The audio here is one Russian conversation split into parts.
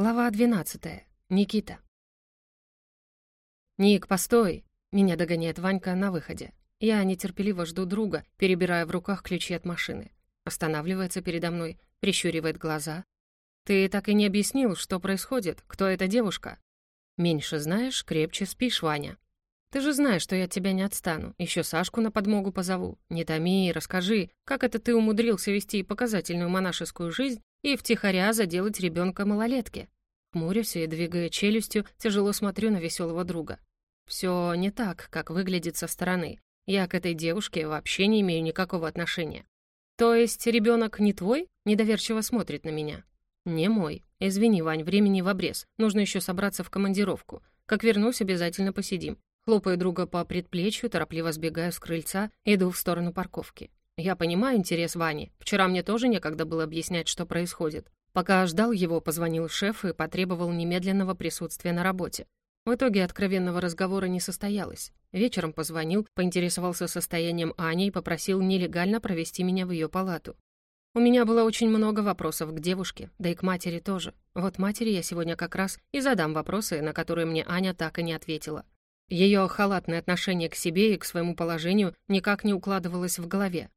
Глава 12. Никита. «Ник, постой!» — меня догоняет Ванька на выходе. Я нетерпеливо жду друга, перебирая в руках ключи от машины. Останавливается передо мной, прищуривает глаза. «Ты так и не объяснил, что происходит, кто эта девушка?» «Меньше знаешь, крепче спишь, Ваня. Ты же знаешь, что я от тебя не отстану. Еще Сашку на подмогу позову. Не томи, расскажи, как это ты умудрился вести показательную монашескую жизнь и втихаря заделать ребенка малолетки. Хмурюсь и, двигая челюстью, тяжело смотрю на веселого друга. Все не так, как выглядит со стороны. Я к этой девушке вообще не имею никакого отношения. То есть ребенок не твой? Недоверчиво смотрит на меня. Не мой. Извини, Вань, времени в обрез. Нужно еще собраться в командировку. Как вернусь, обязательно посидим. Хлопаю друга по предплечью, торопливо сбегаю с крыльца, иду в сторону парковки. Я понимаю интерес Вани. Вчера мне тоже некогда было объяснять, что происходит. Пока ждал его, позвонил шеф и потребовал немедленного присутствия на работе. В итоге откровенного разговора не состоялось. Вечером позвонил, поинтересовался состоянием Ани и попросил нелегально провести меня в ее палату. У меня было очень много вопросов к девушке, да и к матери тоже. Вот матери я сегодня как раз и задам вопросы, на которые мне Аня так и не ответила. Ее халатное отношение к себе и к своему положению никак не укладывалось в голове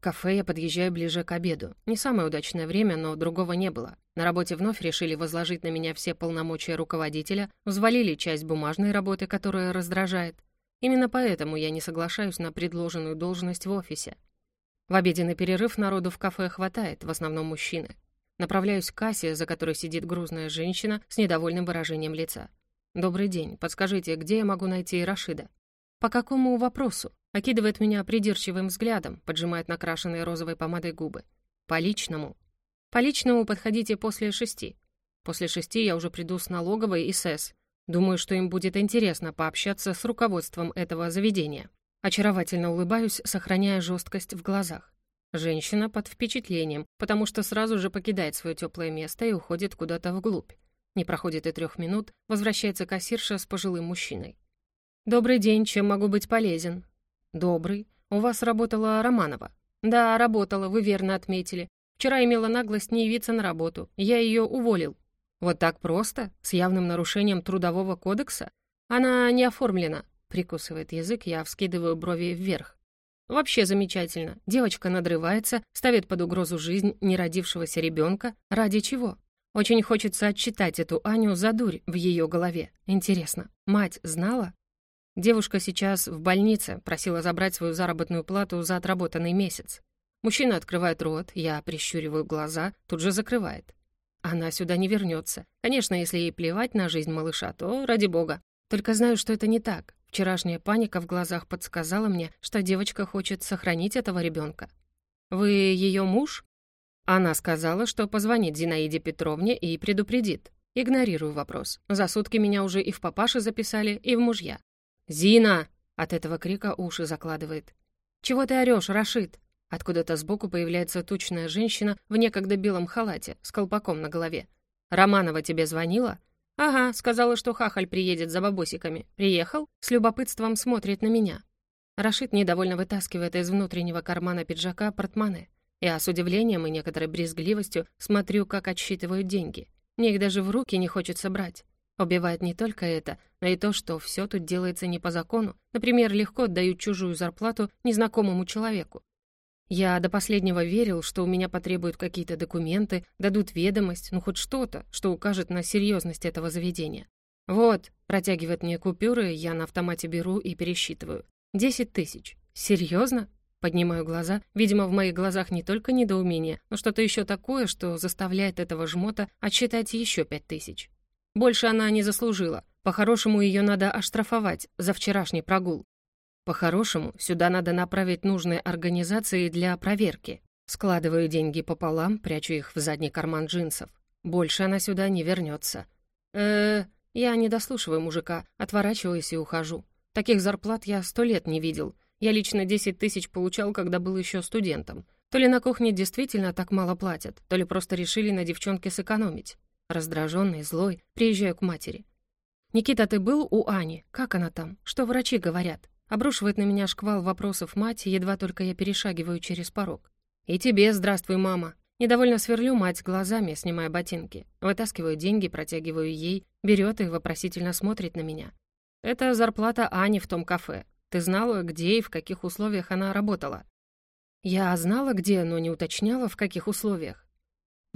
кафе я подъезжаю ближе к обеду. Не самое удачное время, но другого не было. На работе вновь решили возложить на меня все полномочия руководителя, взвалили часть бумажной работы, которая раздражает. Именно поэтому я не соглашаюсь на предложенную должность в офисе. В обеденный перерыв народу в кафе хватает, в основном мужчины. Направляюсь к кассе, за которой сидит грузная женщина с недовольным выражением лица. «Добрый день. Подскажите, где я могу найти Рашида?» «По какому вопросу?» Окидывает меня придирчивым взглядом, поджимает накрашенные розовой помадой губы. По личному. По личному подходите после шести. После шести я уже приду с налоговой и СЭС. Думаю, что им будет интересно пообщаться с руководством этого заведения. Очаровательно улыбаюсь, сохраняя жесткость в глазах. Женщина под впечатлением, потому что сразу же покидает свое теплое место и уходит куда-то вглубь. Не проходит и трех минут, возвращается кассирша с пожилым мужчиной. «Добрый день, чем могу быть полезен?» «Добрый. У вас работала Романова?» «Да, работала, вы верно отметили. Вчера имела наглость не явиться на работу. Я ее уволил». «Вот так просто? С явным нарушением трудового кодекса?» «Она не оформлена», — прикусывает язык, я вскидываю брови вверх. «Вообще замечательно. Девочка надрывается, ставит под угрозу жизнь неродившегося ребенка. Ради чего?» Очень хочется отчитать эту Аню за дурь в ее голове. Интересно, мать знала? Девушка сейчас в больнице, просила забрать свою заработную плату за отработанный месяц. Мужчина открывает рот, я прищуриваю глаза, тут же закрывает. Она сюда не вернется. Конечно, если ей плевать на жизнь малыша, то ради бога. Только знаю, что это не так. Вчерашняя паника в глазах подсказала мне, что девочка хочет сохранить этого ребенка. «Вы ее муж?» Она сказала, что позвонит Зинаиде Петровне и предупредит. Игнорирую вопрос. За сутки меня уже и в папаше записали, и в мужья. «Зина!» — от этого крика уши закладывает. «Чего ты орёшь, Рашид?» Откуда-то сбоку появляется тучная женщина в некогда белом халате с колпаком на голове. «Романова тебе звонила?» «Ага, сказала, что хахаль приедет за бабосиками. Приехал?» С любопытством смотрит на меня. Рашид недовольно вытаскивает из внутреннего кармана пиджака портмоне. Я с удивлением и некоторой брезгливостью смотрю, как отсчитывают деньги. Мне их даже в руки не хочется брать. Убивает не только это, но и то, что все тут делается не по закону. Например, легко отдают чужую зарплату незнакомому человеку. Я до последнего верил, что у меня потребуют какие-то документы, дадут ведомость, ну хоть что-то, что укажет на серьезность этого заведения. Вот, протягивает мне купюры, я на автомате беру и пересчитываю. Десять тысяч. Серьезно? Поднимаю глаза. Видимо, в моих глазах не только недоумение, но что-то еще такое, что заставляет этого жмота отсчитать еще пять тысяч. Больше она не заслужила. По-хорошему, ее надо оштрафовать за вчерашний прогул. По-хорошему, сюда надо направить нужные организации для проверки. Складываю деньги пополам, прячу их в задний карман джинсов. Больше она сюда не вернется. э Я не дослушиваю мужика, отворачиваюсь и ухожу. Таких зарплат я сто лет не видел. Я лично 10 тысяч получал, когда был еще студентом. То ли на кухне действительно так мало платят, то ли просто решили на девчонке сэкономить. Раздраженный, злой, приезжаю к матери. «Никита, ты был у Ани? Как она там? Что врачи говорят?» Обрушивает на меня шквал вопросов мать, едва только я перешагиваю через порог. «И тебе здравствуй, мама. Недовольно сверлю мать глазами, снимая ботинки. Вытаскиваю деньги, протягиваю ей, берет и вопросительно смотрит на меня. «Это зарплата Ани в том кафе. Ты знала, где и в каких условиях она работала?» Я знала, где, но не уточняла, в каких условиях.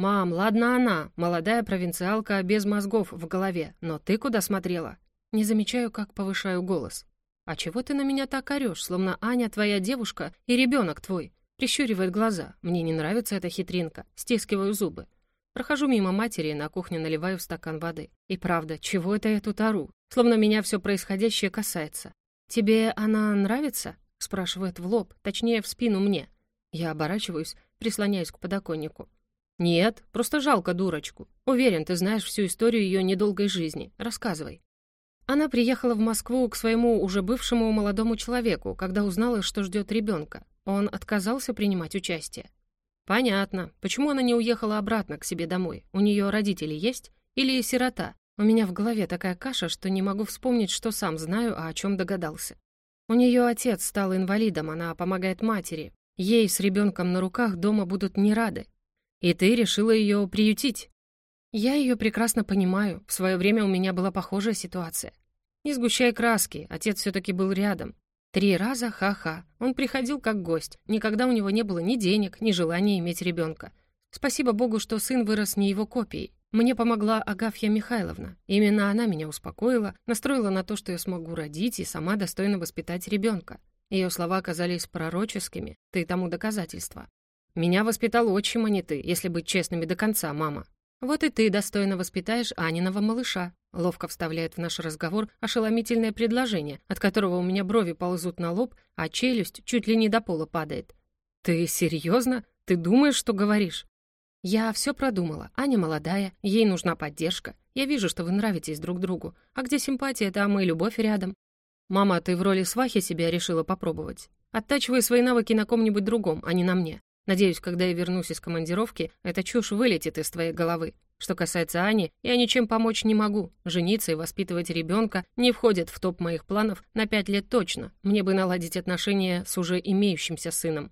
«Мам, ладно она, молодая провинциалка без мозгов в голове, но ты куда смотрела?» Не замечаю, как повышаю голос. «А чего ты на меня так орёшь, словно Аня твоя девушка и ребенок твой?» Прищуривает глаза. Мне не нравится эта хитринка. Стискиваю зубы. Прохожу мимо матери на кухне наливаю в стакан воды. И правда, чего это я тут ору? Словно меня все происходящее касается. «Тебе она нравится?» Спрашивает в лоб, точнее, в спину мне. Я оборачиваюсь, прислоняюсь к подоконнику. «Нет, просто жалко дурочку. Уверен, ты знаешь всю историю ее недолгой жизни. Рассказывай». Она приехала в Москву к своему уже бывшему молодому человеку, когда узнала, что ждет ребенка. Он отказался принимать участие. «Понятно. Почему она не уехала обратно к себе домой? У нее родители есть? Или сирота? У меня в голове такая каша, что не могу вспомнить, что сам знаю, а о чем догадался. У нее отец стал инвалидом, она помогает матери. Ей с ребенком на руках дома будут не рады. И ты решила ее приютить. Я ее прекрасно понимаю. В свое время у меня была похожая ситуация. Не сгущай краски, отец все-таки был рядом. Три раза ха-ха. Он приходил как гость. Никогда у него не было ни денег, ни желания иметь ребенка. Спасибо Богу, что сын вырос не его копией. Мне помогла Агафья Михайловна. Именно она меня успокоила, настроила на то, что я смогу родить и сама достойно воспитать ребенка. Ее слова оказались пророческими, ты тому доказательство. Меня воспитал отчим, а не ты, если быть честными до конца, мама. Вот и ты достойно воспитаешь Аниного малыша. Ловко вставляет в наш разговор ошеломительное предложение, от которого у меня брови ползут на лоб, а челюсть чуть ли не до пола падает. Ты серьезно? Ты думаешь, что говоришь? Я все продумала. Аня молодая, ей нужна поддержка. Я вижу, что вы нравитесь друг другу. А где симпатия, там и любовь рядом. Мама, ты в роли свахи себя решила попробовать. Оттачивай свои навыки на ком-нибудь другом, а не на мне. Надеюсь, когда я вернусь из командировки, эта чушь вылетит из твоей головы. Что касается Ани, я ничем помочь не могу. Жениться и воспитывать ребенка не входит в топ моих планов на пять лет точно. Мне бы наладить отношения с уже имеющимся сыном.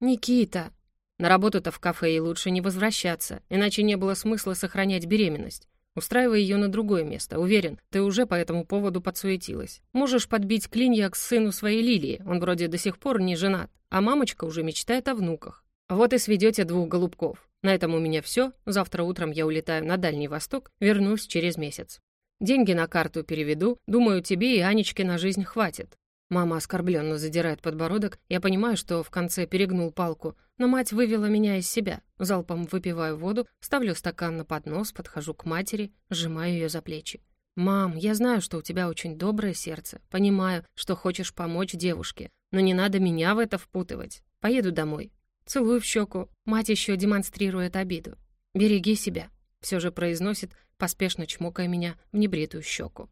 «Никита!» На работу-то в кафе ей лучше не возвращаться, иначе не было смысла сохранять беременность. Устраивай ее на другое место. Уверен, ты уже по этому поводу подсуетилась. Можешь подбить клинья к сыну своей Лилии. Он вроде до сих пор не женат, а мамочка уже мечтает о внуках. Вот и сведете двух голубков. На этом у меня все. Завтра утром я улетаю на Дальний Восток, вернусь через месяц. Деньги на карту переведу. Думаю, тебе и Анечке на жизнь хватит. Мама оскорбленно задирает подбородок. Я понимаю, что в конце перегнул палку, но мать вывела меня из себя. Залпом выпиваю воду, ставлю стакан на поднос, подхожу к матери, сжимаю ее за плечи. «Мам, я знаю, что у тебя очень доброе сердце. Понимаю, что хочешь помочь девушке. Но не надо меня в это впутывать. Поеду домой. Целую в щеку. Мать еще демонстрирует обиду. «Береги себя», — все же произносит, поспешно чмокая меня в небритую щеку.